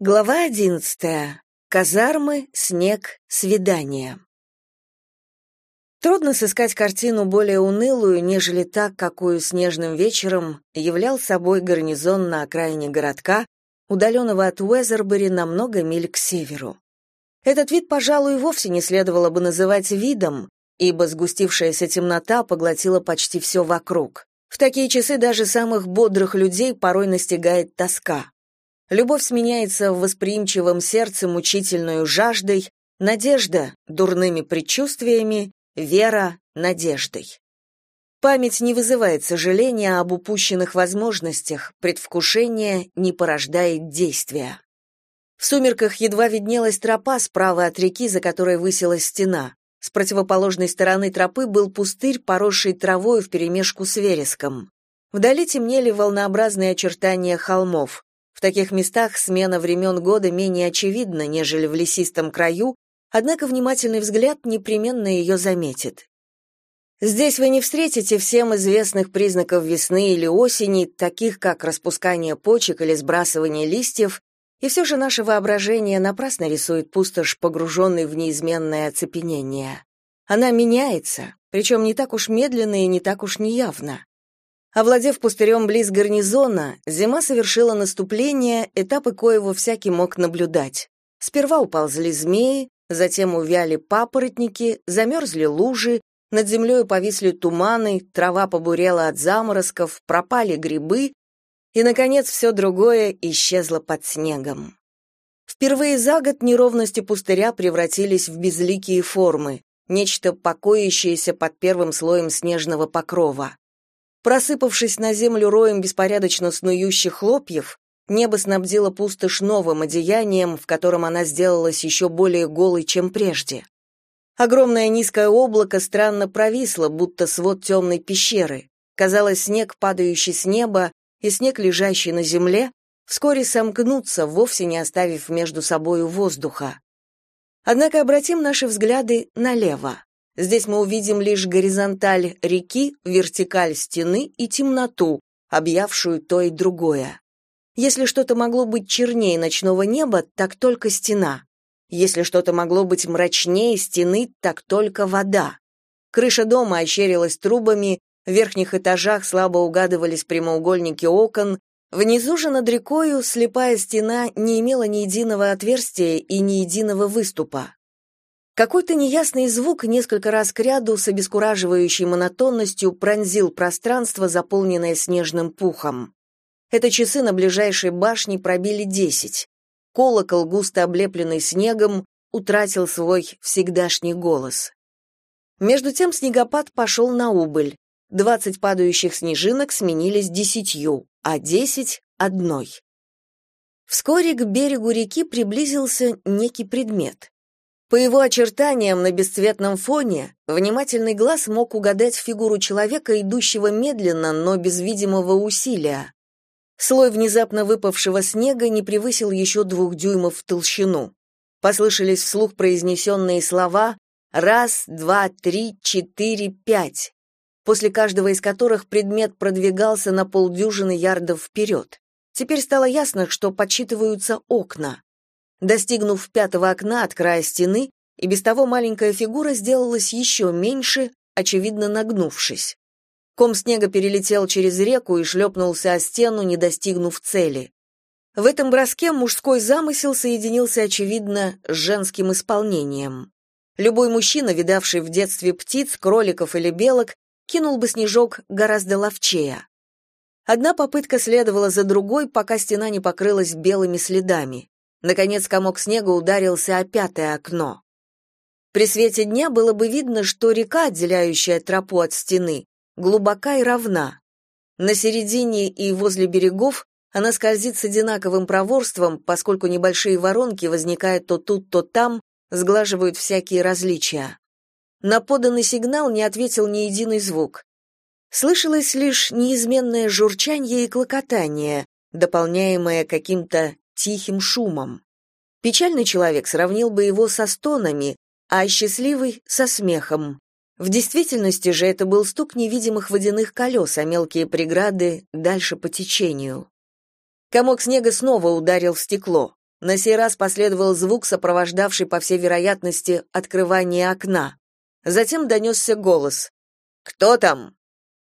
Глава одиннадцатая. Казармы, снег, свидание. Трудно сыскать картину более унылую, нежели та, какую снежным вечером являл собой гарнизон на окраине городка, удаленного от Уэзербери на много миль к северу. Этот вид, пожалуй, вовсе не следовало бы называть видом, ибо сгустившаяся темнота поглотила почти все вокруг. В такие часы даже самых бодрых людей порой настигает тоска. Любовь сменяется в восприимчивом сердце мучительной жаждой, надежда — дурными предчувствиями, вера — надеждой. Память не вызывает сожаления об упущенных возможностях, предвкушение не порождает действия. В сумерках едва виднелась тропа справа от реки, за которой высилась стена. С противоположной стороны тропы был пустырь, поросший травой вперемешку с вереском. Вдали темнели волнообразные очертания холмов. В таких местах смена времен года менее очевидна, нежели в лесистом краю, однако внимательный взгляд непременно ее заметит. Здесь вы не встретите всем известных признаков весны или осени, таких как распускание почек или сбрасывание листьев, и все же наше воображение напрасно рисует пустошь, погруженной в неизменное оцепенение. Она меняется, причем не так уж медленно и не так уж неявно. Овладев пустырем близ гарнизона, зима совершила наступление, этапы коего всякий мог наблюдать. Сперва уползли змеи, затем увяли папоротники, замерзли лужи, над землей повисли туманы, трава побурела от заморозков, пропали грибы, и, наконец, все другое исчезло под снегом. Впервые за год неровности пустыря превратились в безликие формы, нечто покоящееся под первым слоем снежного покрова. Просыпавшись на землю роем беспорядочно снующих хлопьев, небо снабдило пустошь новым одеянием, в котором она сделалась еще более голой, чем прежде. Огромное низкое облако странно провисло, будто свод темной пещеры. Казалось, снег, падающий с неба, и снег, лежащий на земле, вскоре сомкнутся, вовсе не оставив между собою воздуха. Однако обратим наши взгляды налево. Здесь мы увидим лишь горизонталь реки, вертикаль стены и темноту, объявшую то и другое. Если что-то могло быть чернее ночного неба, так только стена. Если что-то могло быть мрачнее стены, так только вода. Крыша дома ощерилась трубами, в верхних этажах слабо угадывались прямоугольники окон, внизу же над рекою слепая стена не имела ни единого отверстия и ни единого выступа. Какой-то неясный звук несколько раз кряду с обескураживающей монотонностью пронзил пространство, заполненное снежным пухом. Это часы на ближайшей башне пробили десять. Колокол, густо облепленный снегом, утратил свой всегдашний голос. Между тем снегопад пошел на убыль. Двадцать падающих снежинок сменились десятью, а десять — одной. Вскоре к берегу реки приблизился некий предмет. По его очертаниям на бесцветном фоне внимательный глаз мог угадать фигуру человека, идущего медленно, но без видимого усилия. Слой внезапно выпавшего снега не превысил еще двух дюймов в толщину. Послышались вслух произнесенные слова «раз, два, три, четыре, пять», после каждого из которых предмет продвигался на полдюжины ярдов вперед. Теперь стало ясно, что подсчитываются окна. Достигнув пятого окна от края стены, и без того маленькая фигура сделалась еще меньше, очевидно нагнувшись. Ком снега перелетел через реку и шлепнулся о стену, не достигнув цели. В этом броске мужской замысел соединился, очевидно, с женским исполнением. Любой мужчина, видавший в детстве птиц, кроликов или белок, кинул бы снежок гораздо ловчее. Одна попытка следовала за другой, пока стена не покрылась белыми следами. Наконец комок снега ударился о пятое окно. При свете дня было бы видно, что река, отделяющая тропу от стены, глубока и равна. На середине и возле берегов она скользит с одинаковым проворством, поскольку небольшие воронки возникают то тут, то там, сглаживают всякие различия. На поданный сигнал не ответил ни единый звук. Слышалось лишь неизменное журчание и клокотание, дополняемое каким-то тихим шумом. Печальный человек сравнил бы его со стонами, а счастливый — со смехом. В действительности же это был стук невидимых водяных колес, а мелкие преграды дальше по течению. Комок снега снова ударил в стекло. На сей раз последовал звук, сопровождавший, по всей вероятности, открывание окна. Затем донесся голос. «Кто там?»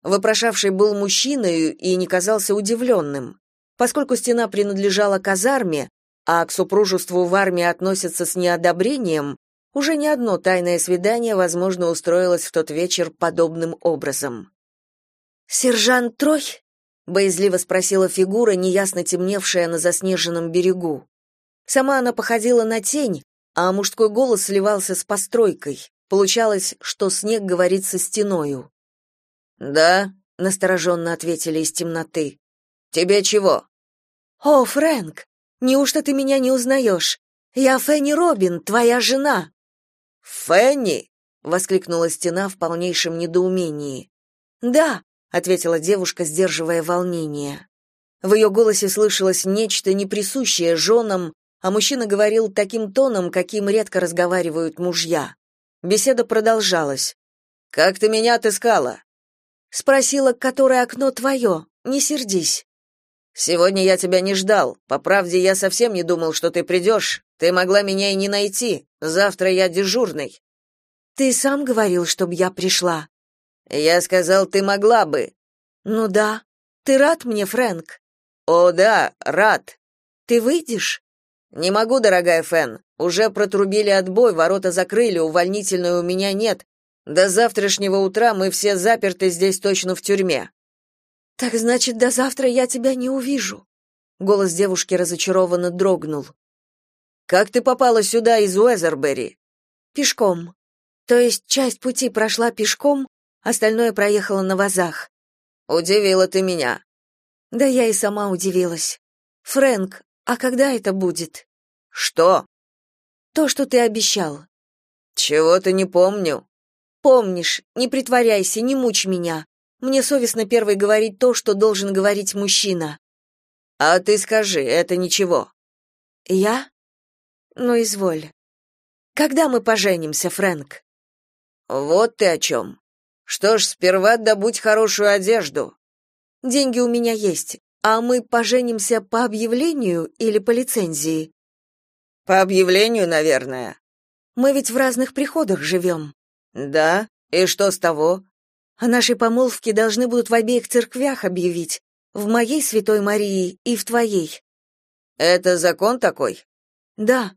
Вопрошавший был мужчиной и не казался удивленным. Поскольку стена принадлежала казарме, а к супружеству в армии относятся с неодобрением, уже не одно тайное свидание, возможно, устроилось в тот вечер подобным образом. «Сержант Трой?» — боязливо спросила фигура, неясно темневшая на заснеженном берегу. Сама она походила на тень, а мужской голос сливался с постройкой. Получалось, что снег говорит со стеною. «Да», — настороженно ответили из темноты. «Тебе чего?» «О, Фрэнк, неужто ты меня не узнаешь? Я Фенни Робин, твоя жена». «Фенни?» — воскликнула стена в полнейшем недоумении. «Да», — ответила девушка, сдерживая волнение. В ее голосе слышалось нечто неприсущее женам, а мужчина говорил таким тоном, каким редко разговаривают мужья. Беседа продолжалась. «Как ты меня отыскала?» Спросила, которое окно твое. Не сердись. Сегодня я тебя не ждал. По правде, я совсем не думал, что ты придешь. Ты могла меня и не найти. Завтра я дежурный. Ты сам говорил, чтобы я пришла. Я сказал, ты могла бы. Ну да. Ты рад мне, Фрэнк? О, да, рад. Ты выйдешь? Не могу, дорогая Фэн. Уже протрубили отбой, ворота закрыли, увольнительной у меня нет. До завтрашнего утра мы все заперты здесь точно в тюрьме. Так значит, до завтра я тебя не увижу. Голос девушки разочарованно дрогнул. Как ты попала сюда из Уэзербери? Пешком. То есть часть пути прошла пешком, остальное проехала на вазах. Удивила ты меня. Да я и сама удивилась. Фрэнк, а когда это будет? Что? То, что ты обещал. Чего-то не помню. Помнишь, не притворяйся, не мучь меня. Мне совестно первой говорить то, что должен говорить мужчина. А ты скажи, это ничего. Я? Ну изволь. Когда мы поженимся, Фрэнк? Вот ты о чем. Что ж, сперва добудь хорошую одежду. Деньги у меня есть, а мы поженимся по объявлению или по лицензии? По объявлению, наверное. Мы ведь в разных приходах живем. Да? И что с того? О нашей помолвке должны будут в обеих церквях объявить. В моей Святой Марии и в твоей. Это закон такой? Да.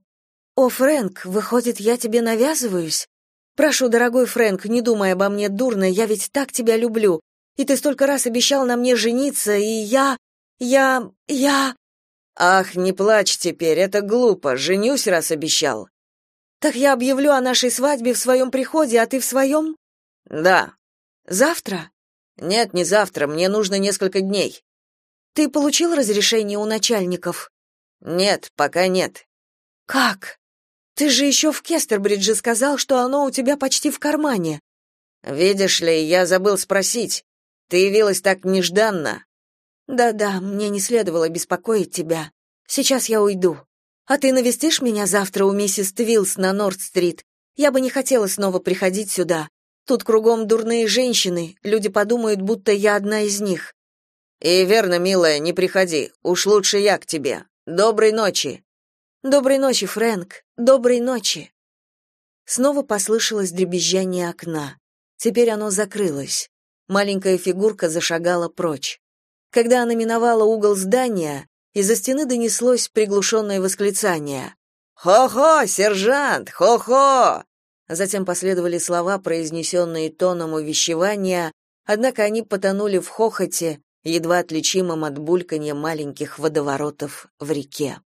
О, Фрэнк, выходит, я тебе навязываюсь? Прошу, дорогой Фрэнк, не думай обо мне дурно, я ведь так тебя люблю. И ты столько раз обещал на мне жениться, и я... я... я... Ах, не плачь теперь, это глупо. Женюсь, раз обещал. Так я объявлю о нашей свадьбе в своем приходе, а ты в своем?» Да. Завтра? Нет, не завтра, мне нужно несколько дней. Ты получил разрешение у начальников? Нет, пока нет. Как? Ты же еще в Кестербридже сказал, что оно у тебя почти в кармане. Видишь ли, я забыл спросить. Ты явилась так нежданно. Да-да, мне не следовало беспокоить тебя. Сейчас я уйду. А ты навестишь меня завтра у миссис Твилс на Норд-стрит? Я бы не хотела снова приходить сюда. Тут кругом дурные женщины, люди подумают, будто я одна из них. И верно, милая, не приходи. Уж лучше я к тебе. Доброй ночи. Доброй ночи, Фрэнк. Доброй ночи. Снова послышалось дребезжание окна. Теперь оно закрылось. Маленькая фигурка зашагала прочь. Когда она миновала угол здания, из-за стены донеслось приглушенное восклицание. «Хо-хо, сержант! Хо-хо!» Затем последовали слова, произнесенные тоном увещевания, однако они потонули в хохоте, едва отличимом от бульканья маленьких водоворотов в реке.